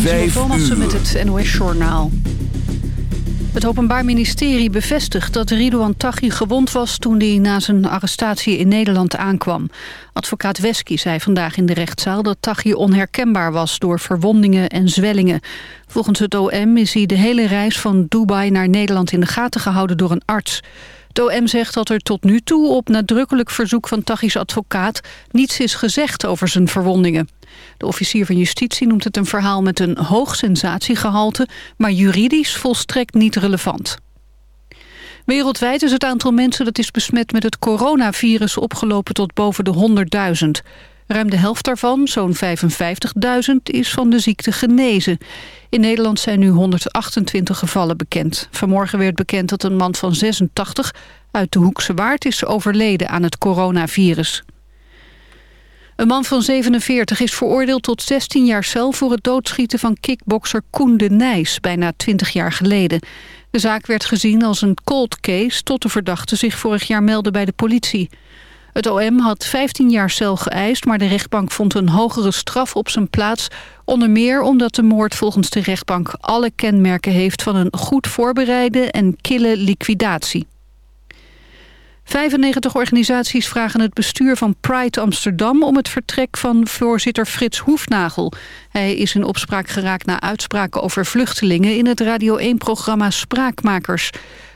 Vijf Thomassen uur. met het NOS-journaal. Het Openbaar Ministerie bevestigt dat Ridouan Taghi gewond was... toen hij na zijn arrestatie in Nederland aankwam. Advocaat Wesky zei vandaag in de rechtszaal... dat Taghi onherkenbaar was door verwondingen en zwellingen. Volgens het OM is hij de hele reis van Dubai naar Nederland... in de gaten gehouden door een arts. Het OM zegt dat er tot nu toe op nadrukkelijk verzoek van Taghi's advocaat... niets is gezegd over zijn verwondingen. De officier van justitie noemt het een verhaal met een hoog sensatiegehalte... maar juridisch volstrekt niet relevant. Wereldwijd is het aantal mensen dat is besmet met het coronavirus opgelopen tot boven de 100.000. Ruim de helft daarvan, zo'n 55.000, is van de ziekte genezen. In Nederland zijn nu 128 gevallen bekend. Vanmorgen werd bekend dat een man van 86 uit de Hoekse Waard is overleden aan het coronavirus. Een man van 47 is veroordeeld tot 16 jaar cel... voor het doodschieten van kickbokser Koen de Nijs, bijna 20 jaar geleden. De zaak werd gezien als een cold case... tot de verdachte zich vorig jaar meldde bij de politie. Het OM had 15 jaar cel geëist... maar de rechtbank vond een hogere straf op zijn plaats... onder meer omdat de moord volgens de rechtbank... alle kenmerken heeft van een goed voorbereide en kille liquidatie. 95 organisaties vragen het bestuur van Pride Amsterdam... om het vertrek van voorzitter Frits Hoefnagel. Hij is in opspraak geraakt na uitspraken over vluchtelingen... in het Radio 1-programma Spraakmakers.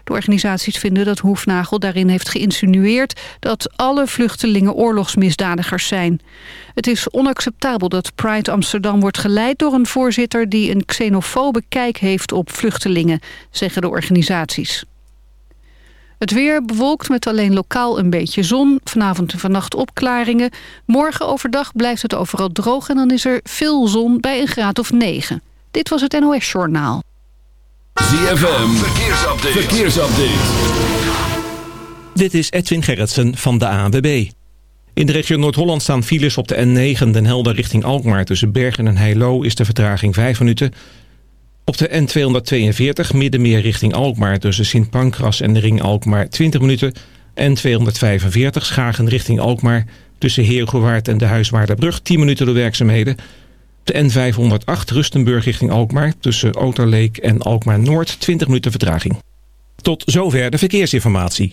De organisaties vinden dat Hoefnagel daarin heeft geïnsinueerd... dat alle vluchtelingen oorlogsmisdadigers zijn. Het is onacceptabel dat Pride Amsterdam wordt geleid door een voorzitter... die een xenofobe kijk heeft op vluchtelingen, zeggen de organisaties. Het weer bewolkt met alleen lokaal een beetje zon. Vanavond en vannacht opklaringen. Morgen overdag blijft het overal droog en dan is er veel zon bij een graad of 9. Dit was het NOS Journaal. ZFM, verkeersupdate. verkeersupdate. Dit is Edwin Gerritsen van de ANWB. In de regio Noord-Holland staan files op de N9 Den Helder richting Alkmaar. Tussen Bergen en Heilo is de vertraging 5 minuten. Op de N242 Middenmeer richting Alkmaar tussen Sint Pancras en de ring Alkmaar 20 minuten. N245 Schagen richting Alkmaar tussen Heergewaard en de Huiswaarderbrug 10 minuten door werkzaamheden. De N508 Rustenburg richting Alkmaar tussen Oterleek en Alkmaar Noord 20 minuten vertraging. Tot zover de verkeersinformatie.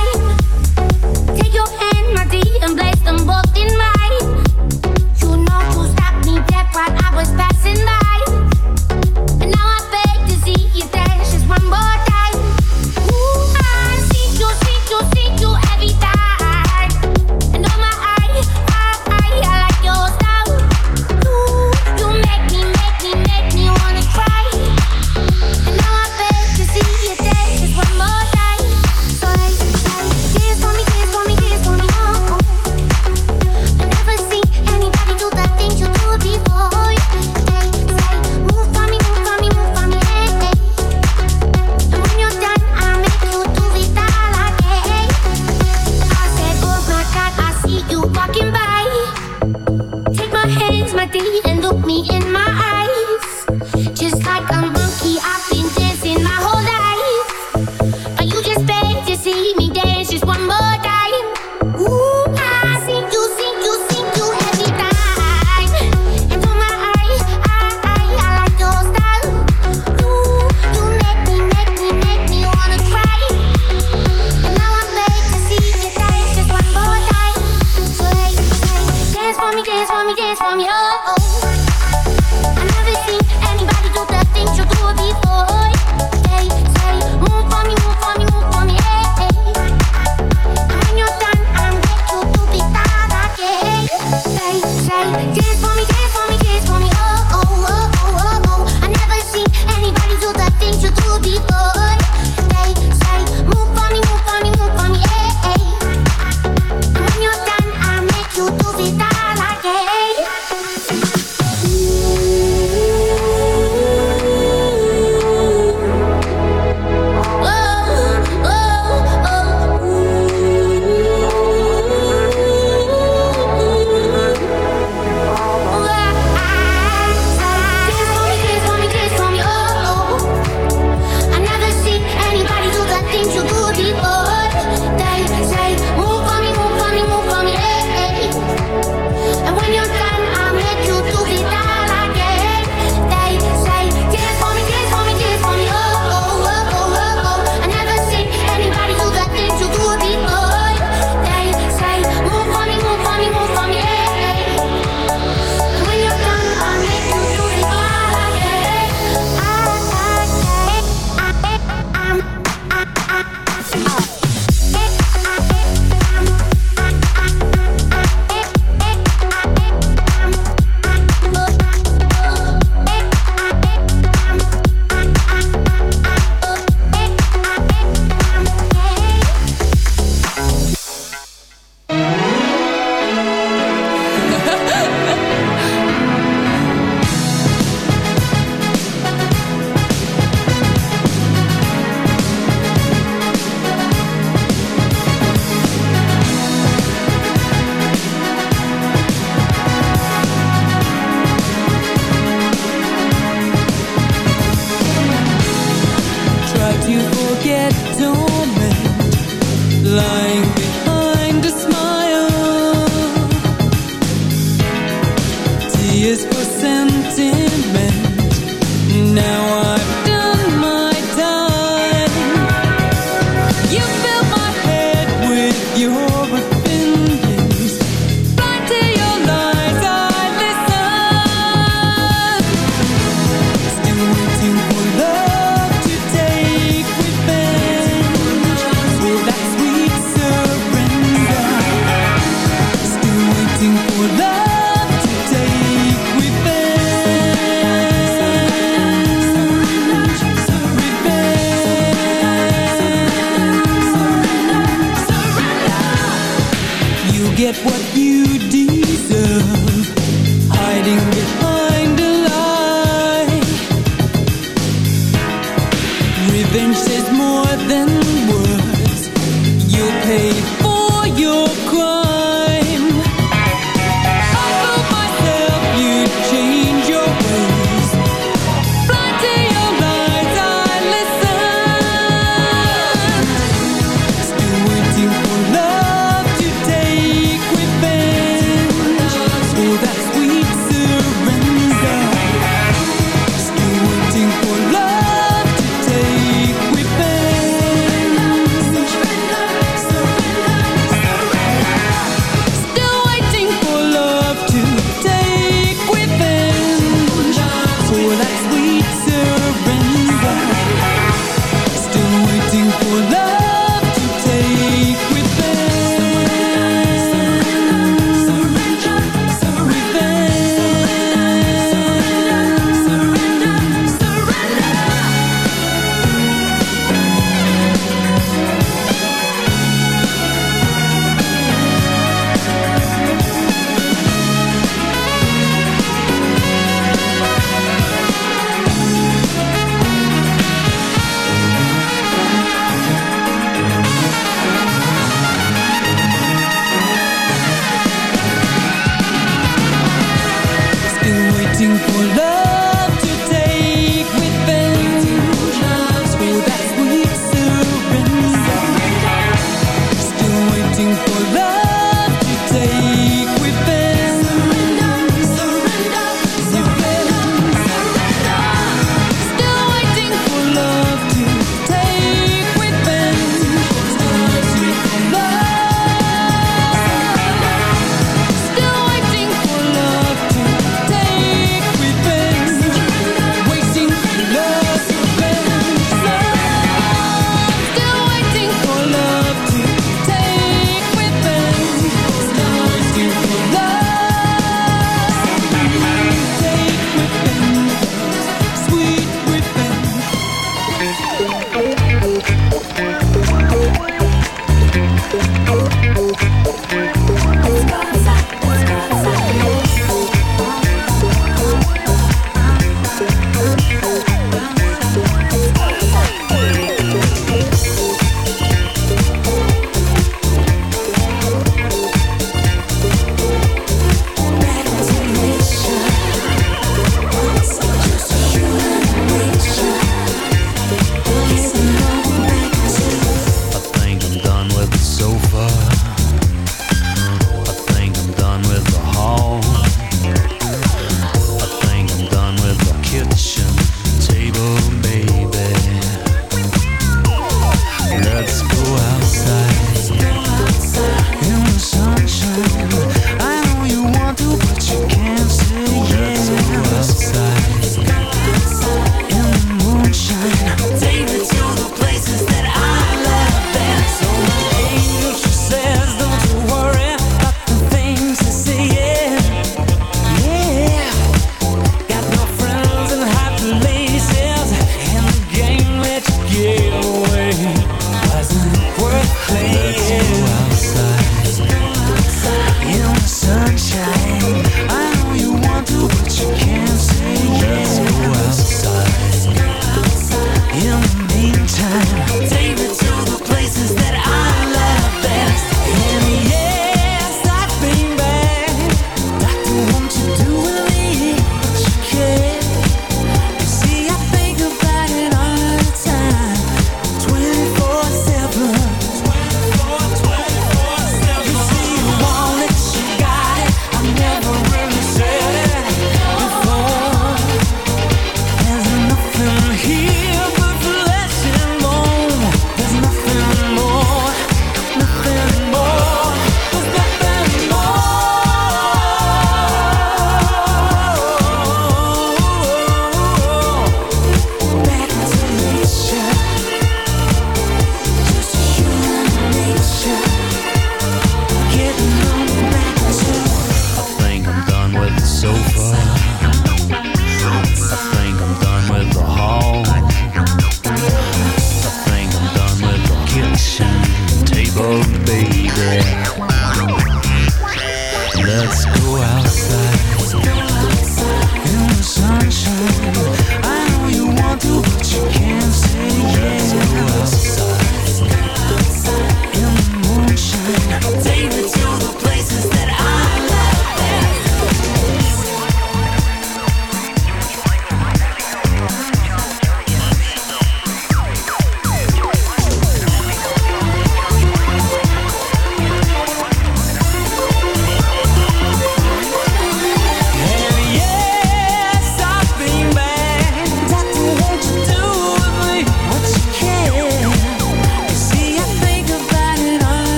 place them both in mine. You know you stopped me dead while I was passing by.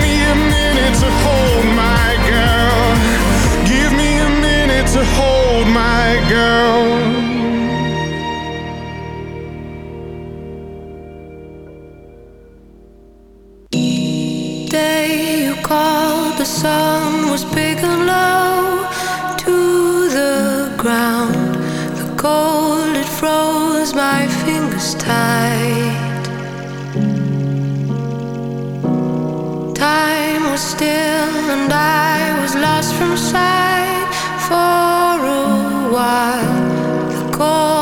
Me a minute to hold my girl. Give me a minute to hold my girl. day you called, the sun was big and low to the ground. The cold it froze my fingers tight. Still and I was lost from sight for a while. The call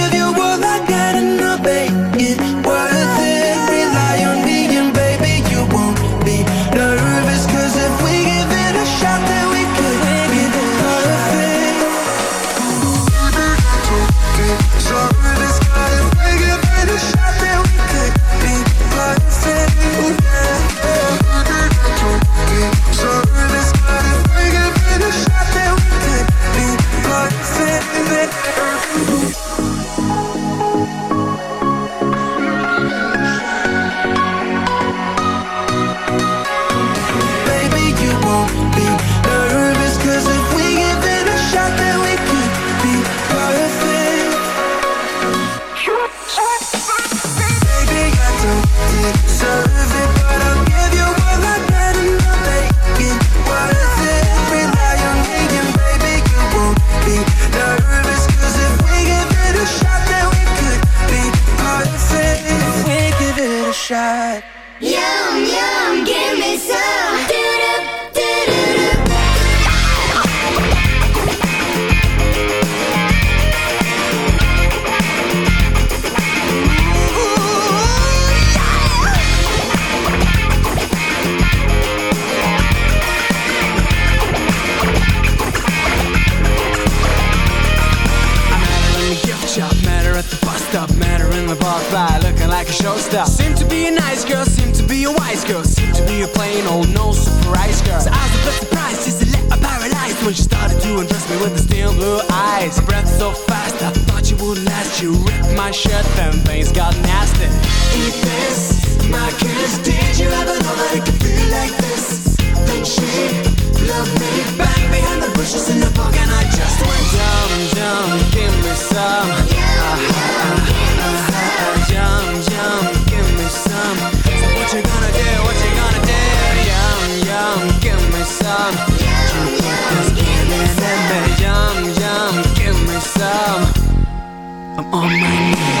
on.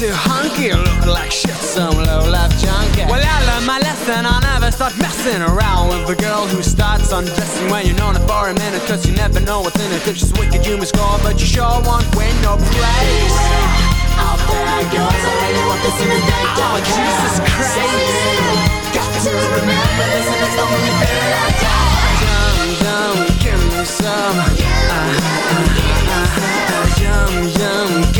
too hunky Looking like shit, some low-life junkie. Well, I learned my lesson, I'll never start messing around With a girl who starts undressing when you're known her for a minute Cause you never know what's in it If she's wicked, you must score, but you sure won't win no praise Out there goes, I really want this in the day Oh, Jesus Christ. Got to remember this and it's the only thing I got Yum, yum, give me some. Uh, uh, uh, uh, Yum, yum, give me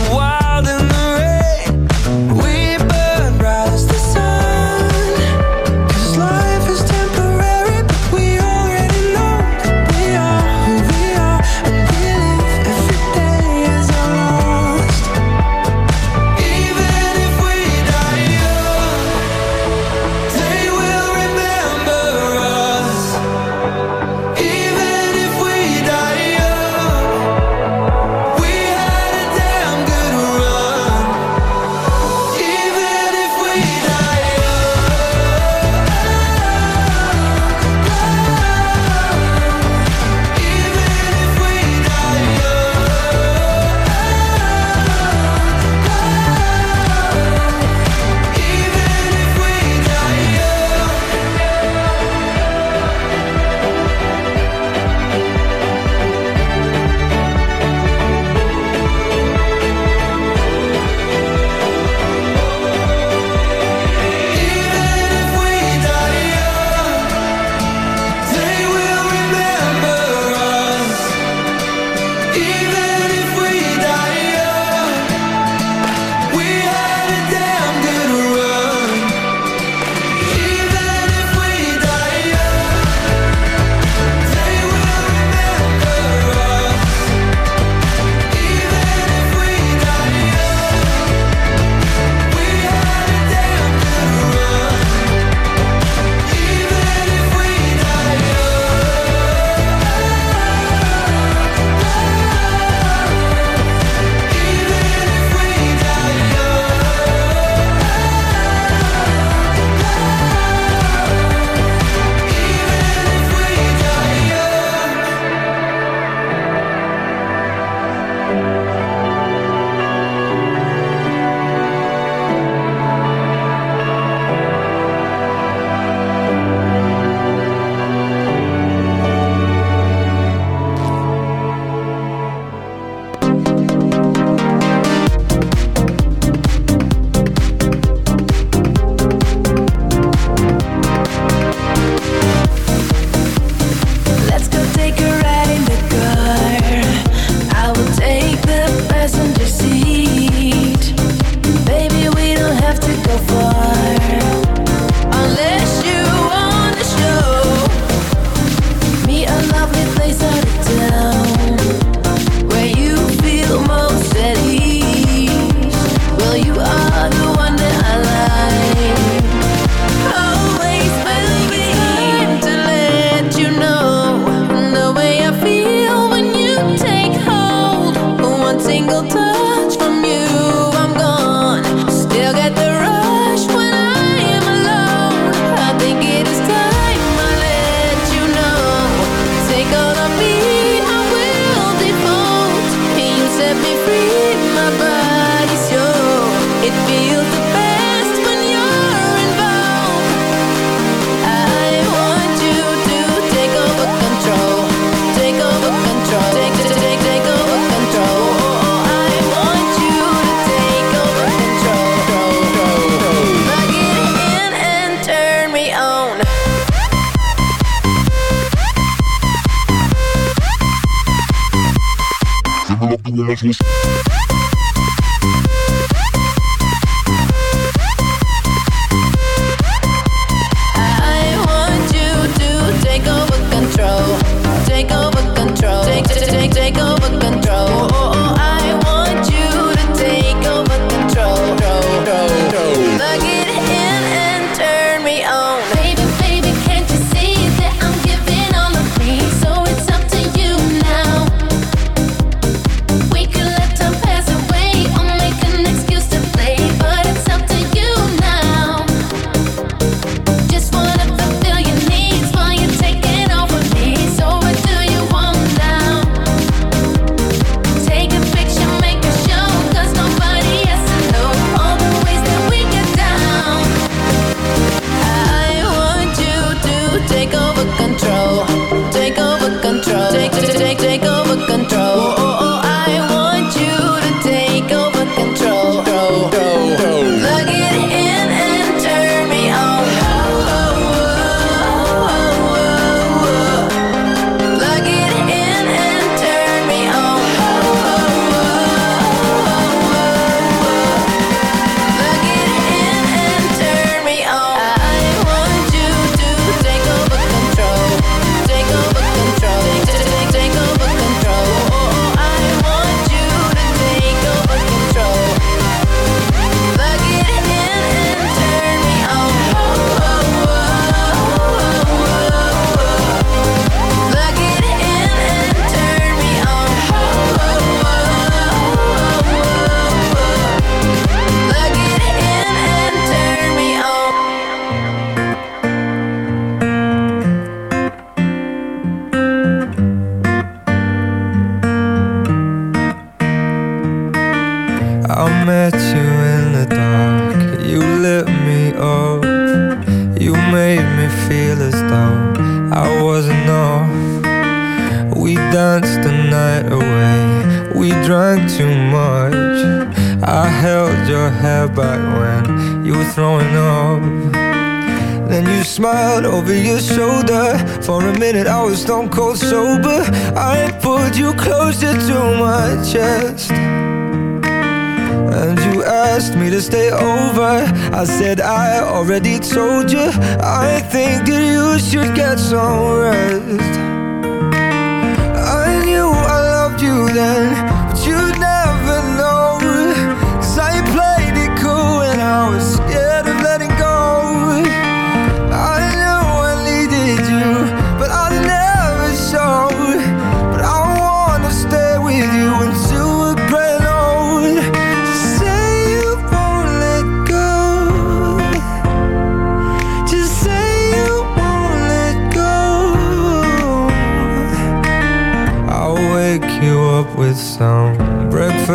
already told you I think that you should get some rest.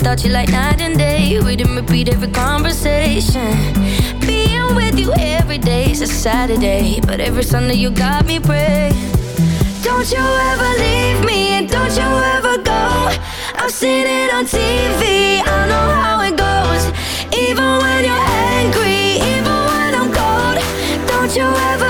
without you, like night and day. Read and repeat every conversation. Being with you every day is a Saturday, but every Sunday you got me praying. Don't you ever leave me and don't you ever go. I've seen it on TV, I know how it goes. Even when you're angry, even when I'm cold. Don't you ever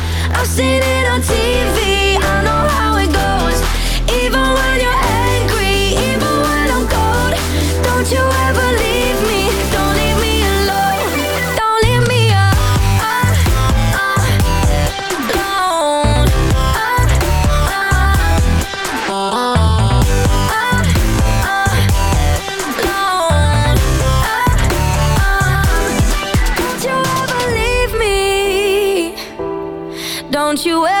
I've seen it on TV, I know how it goes. Even when you're you ever